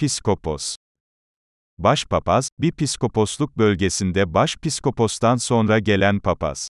Piskopos Başpapaz, bir piskoposluk bölgesinde başpiskopostan sonra gelen papaz.